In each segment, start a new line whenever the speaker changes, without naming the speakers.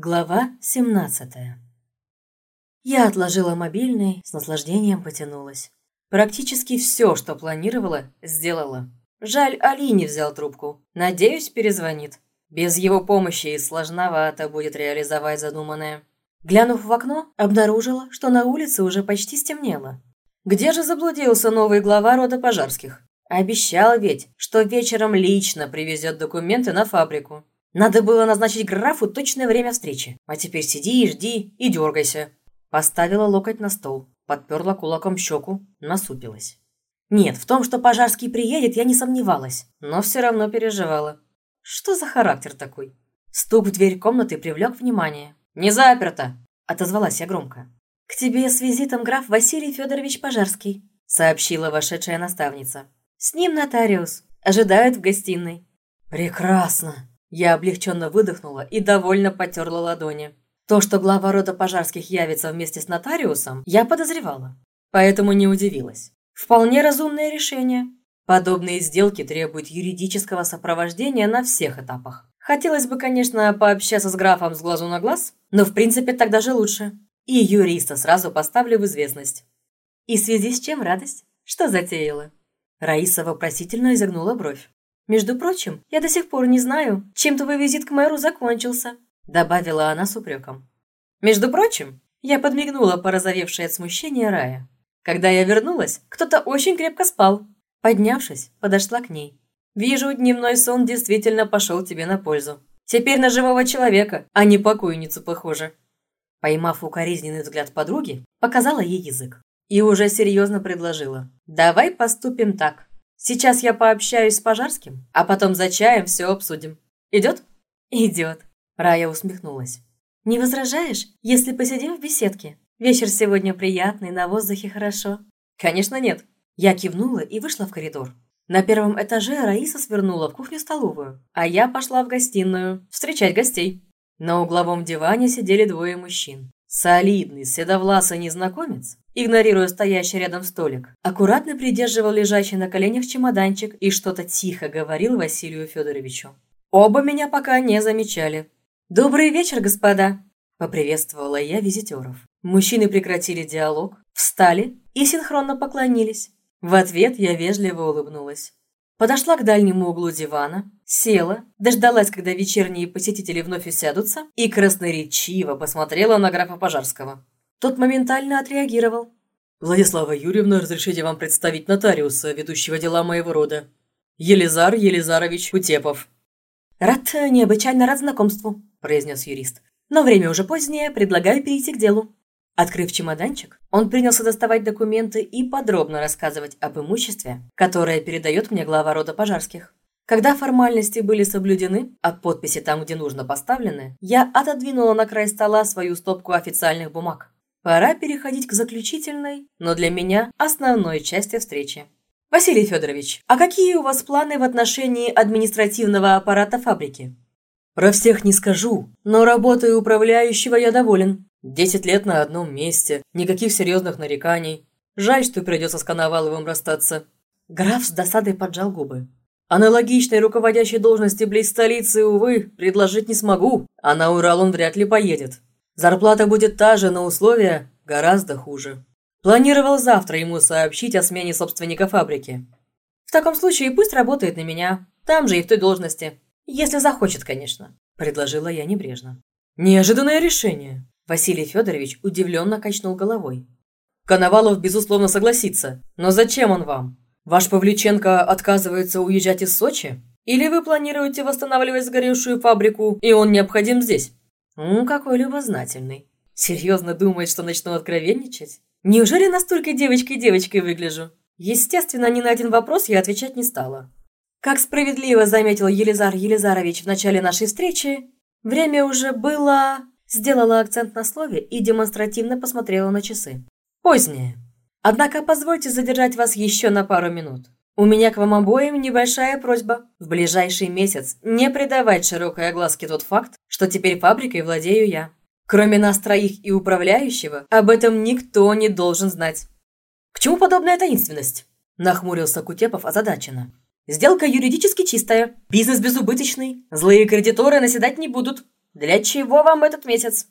Глава 17 Я отложила мобильный, с наслаждением потянулась. Практически все, что планировала, сделала. Жаль, Али не взял трубку. Надеюсь, перезвонит. Без его помощи и сложновато будет реализовать задуманное. Глянув в окно, обнаружила, что на улице уже почти стемнело. Где же заблудился новый глава рода пожарских? Обещал ведь, что вечером лично привезет документы на фабрику. Надо было назначить графу точное время встречи. А теперь сиди и жди, и дергайся. Поставила локоть на стол, подперла кулаком щеку, насупилась. Нет, в том, что Пожарский приедет, я не сомневалась, но все равно переживала. Что за характер такой? Стук в дверь комнаты привлек внимание. «Не заперто!» – отозвалась я громко. «К тебе с визитом граф Василий Федорович Пожарский», – сообщила вошедшая наставница. «С ним нотариус. Ожидает в гостиной». «Прекрасно!» Я облегченно выдохнула и довольно потерла ладони. То, что глава рода пожарских явится вместе с нотариусом, я подозревала. Поэтому не удивилась. Вполне разумное решение. Подобные сделки требуют юридического сопровождения на всех этапах. Хотелось бы, конечно, пообщаться с графом с глазу на глаз, но в принципе так даже лучше. И юриста сразу поставлю в известность. И в связи с чем радость? Что затеяла? Раиса вопросительно изогнула бровь. «Между прочим, я до сих пор не знаю, чем твой визит к мэру закончился», добавила она с упреком. «Между прочим, я подмигнула порозовевшей от смущения Рая. Когда я вернулась, кто-то очень крепко спал. Поднявшись, подошла к ней. «Вижу, дневной сон действительно пошел тебе на пользу. Теперь на живого человека, а не покойницу похоже». Поймав укоризненный взгляд подруги, показала ей язык. И уже серьезно предложила. «Давай поступим так. Сейчас я пообщаюсь с Пожарским, а потом за чаем все обсудим. Идет? Идет. Рая усмехнулась. Не возражаешь, если посидим в беседке? Вечер сегодня приятный, на воздухе хорошо. Конечно, нет. Я кивнула и вышла в коридор. На первом этаже Раиса свернула в кухню-столовую, а я пошла в гостиную встречать гостей. На угловом диване сидели двое мужчин. Солидный, седовласый незнакомец, игнорируя стоящий рядом столик, аккуратно придерживал лежащий на коленях чемоданчик и что-то тихо говорил Василию Федоровичу. Оба меня пока не замечали. «Добрый вечер, господа!» – поприветствовала я визитеров. Мужчины прекратили диалог, встали и синхронно поклонились. В ответ я вежливо улыбнулась. Подошла к дальнему углу дивана, села, дождалась, когда вечерние посетители вновь усядутся, и красноречиво посмотрела на графа Пожарского. Тот моментально отреагировал. «Владислава Юрьевна, разрешите вам представить нотариуса, ведущего дела моего рода. Елизар Елизарович Кутепов». «Рад, необычайно рад знакомству», – произнес юрист. «Но время уже позднее, предлагаю перейти к делу». Открыв чемоданчик, он принялся доставать документы и подробно рассказывать об имуществе, которое передает мне глава рода пожарских. Когда формальности были соблюдены, а подписи там, где нужно, поставлены, я отодвинула на край стола свою стопку официальных бумаг. Пора переходить к заключительной, но для меня основной части встречи. Василий Федорович, а какие у вас планы в отношении административного аппарата фабрики? Про всех не скажу, но работой управляющего я доволен. Десять лет на одном месте, никаких серьезных нареканий. Жаль, что придется с Коноваловым расстаться. Граф с досадой поджал губы. Аналогичной руководящей должности близ столицы, увы, предложить не смогу, а на Урал он вряд ли поедет. Зарплата будет та же, но условия гораздо хуже. Планировал завтра ему сообщить о смене собственника фабрики. В таком случае пусть работает на меня, там же и в той должности. Если захочет, конечно, предложила я небрежно. Неожиданное решение. Василий Федорович удивленно качнул головой. «Коновалов, безусловно, согласится. Но зачем он вам? Ваш Павлюченко отказывается уезжать из Сочи? Или вы планируете восстанавливать сгоревшую фабрику, и он необходим здесь?» «Ну, какой любознательный. Серьезно думает, что начну откровенничать? Неужели настолько девочкой-девочкой выгляжу?» Естественно, ни на один вопрос я отвечать не стала. Как справедливо заметил Елизар Елизарович в начале нашей встречи, время уже было... Сделала акцент на слове и демонстративно посмотрела на часы. Позднее. Однако позвольте задержать вас еще на пару минут. У меня к вам обоим небольшая просьба. В ближайший месяц не придавать широкой огласке тот факт, что теперь фабрикой владею я. Кроме нас троих и управляющего, об этом никто не должен знать. К чему подобная таинственность? Нахмурился Кутепов озадаченно. Сделка юридически чистая, бизнес безубыточный, злые кредиторы наседать не будут. Для чего вам этот месяц?»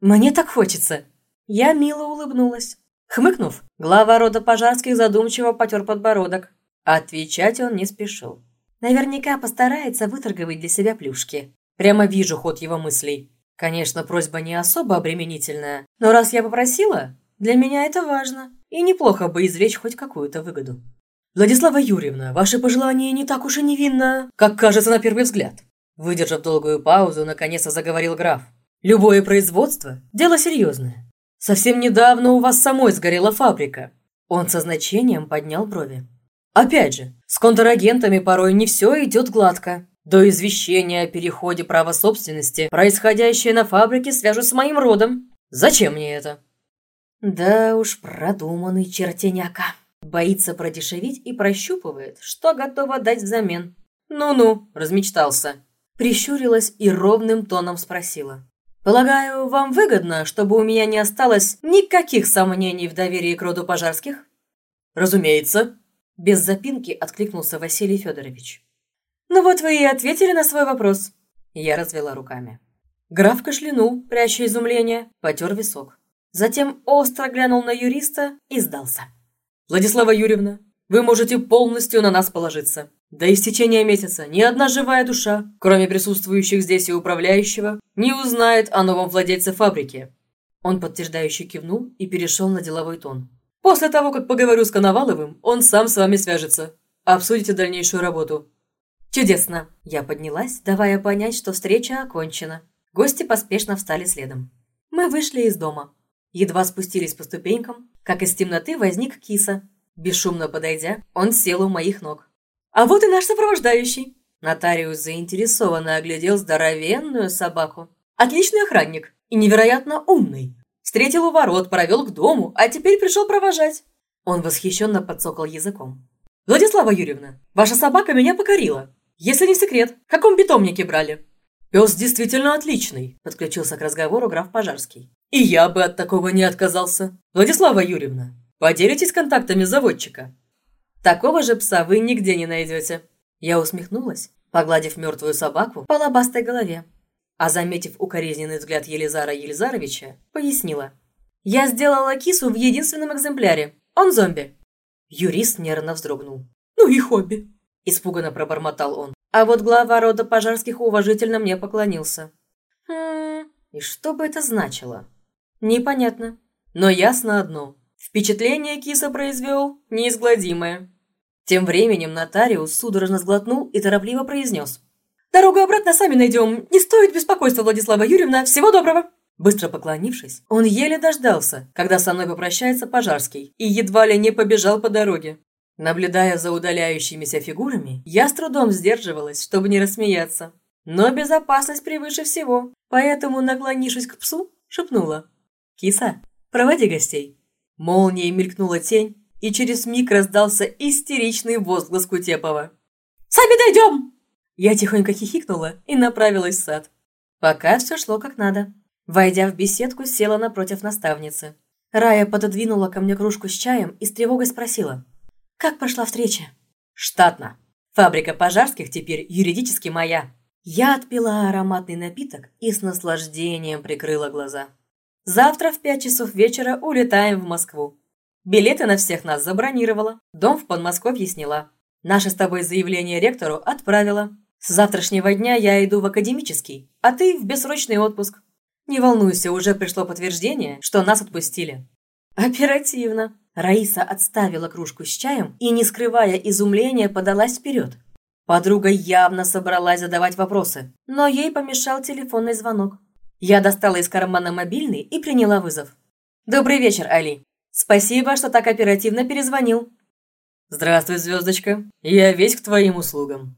«Мне так хочется». Я мило улыбнулась. Хмыкнув, глава рода пожарских задумчиво потер подбородок. Отвечать он не спешил. Наверняка постарается выторговать для себя плюшки. Прямо вижу ход его мыслей. Конечно, просьба не особо обременительная, но раз я попросила, для меня это важно. И неплохо бы извлечь хоть какую-то выгоду. «Владислава Юрьевна, ваше пожелание не так уж и невинно, как кажется на первый взгляд». Выдержав долгую паузу, наконец-то заговорил граф. «Любое производство – дело серьезное. Совсем недавно у вас самой сгорела фабрика». Он со значением поднял брови. «Опять же, с контрагентами порой не все идет гладко. До извещения о переходе права собственности, происходящее на фабрике, свяжут с моим родом. Зачем мне это?» Да уж, продуманный чертеняка. Боится продешевить и прощупывает, что готова дать взамен. «Ну-ну», – размечтался. Прищурилась и ровным тоном спросила. «Полагаю, вам выгодно, чтобы у меня не осталось никаких сомнений в доверии к роду пожарских?» «Разумеется», – без запинки откликнулся Василий Федорович. «Ну вот вы и ответили на свой вопрос». Я развела руками. Граф кашлянул, пряча изумление, потер висок. Затем остро глянул на юриста и сдался. «Владислава Юрьевна, вы можете полностью на нас положиться. До истечения месяца ни одна живая душа, кроме присутствующих здесь и управляющего, не узнает о новом владельце фабрики». Он подтверждающе кивнул и перешел на деловой тон. «После того, как поговорю с Коноваловым, он сам с вами свяжется. Обсудите дальнейшую работу». «Чудесно!» Я поднялась, давая понять, что встреча окончена. Гости поспешно встали следом. Мы вышли из дома. Едва спустились по ступенькам, как из темноты возник киса. Бесшумно подойдя, он сел у моих ног. «А вот и наш сопровождающий!» Нотариус заинтересованно оглядел здоровенную собаку. «Отличный охранник и невероятно умный. Встретил у ворот, провел к дому, а теперь пришел провожать». Он восхищенно подсокал языком. «Владислава Юрьевна, ваша собака меня покорила. Если не секрет, в каком питомнике брали?» «Пес действительно отличный», – подключился к разговору граф Пожарский. «И я бы от такого не отказался. Владислава Юрьевна, поделитесь контактами заводчика». «Такого же пса вы нигде не найдете». Я усмехнулась, погладив мертвую собаку по лобастой голове. А заметив укоризненный взгляд Елизара Елизаровича, пояснила. «Я сделала кису в единственном экземпляре. Он зомби». Юрист нервно вздрогнул. «Ну и хобби», – испуганно пробормотал он. А вот глава рода пожарских уважительно мне поклонился. Хм, и что бы это значило? Непонятно. Но ясно одно. Впечатление киса произвел неизгладимое. Тем временем нотариус судорожно сглотнул и торопливо произнес. «Дорогу обратно сами найдем. Не стоит беспокойства, Владислава Юрьевна. Всего доброго!» Быстро поклонившись, он еле дождался, когда со мной попрощается Пожарский, и едва ли не побежал по дороге. Наблюдая за удаляющимися фигурами, я с трудом сдерживалась, чтобы не рассмеяться. Но безопасность превыше всего, поэтому, наклонившись к псу, шепнула. «Киса, проводи гостей». Молнией мелькнула тень, и через миг раздался истеричный возглас Кутепова. «Сами дойдем!» Я тихонько хихикнула и направилась в сад. Пока все шло как надо. Войдя в беседку, села напротив наставницы. Рая пододвинула ко мне кружку с чаем и с тревогой спросила – как прошла встреча? Штатно. Фабрика пожарских теперь юридически моя. Я отпила ароматный напиток и с наслаждением прикрыла глаза. Завтра в пять часов вечера улетаем в Москву. Билеты на всех нас забронировала. Дом в Подмосковье сняла. Наше с тобой заявление ректору отправила. С завтрашнего дня я иду в академический, а ты в бессрочный отпуск. Не волнуйся, уже пришло подтверждение, что нас отпустили. Оперативно. Раиса отставила кружку с чаем и, не скрывая изумления, подалась вперед. Подруга явно собралась задавать вопросы, но ей помешал телефонный звонок. Я достала из кармана мобильный и приняла вызов. «Добрый вечер, Али. Спасибо, что так оперативно перезвонил». «Здравствуй, звездочка. Я весь к твоим услугам».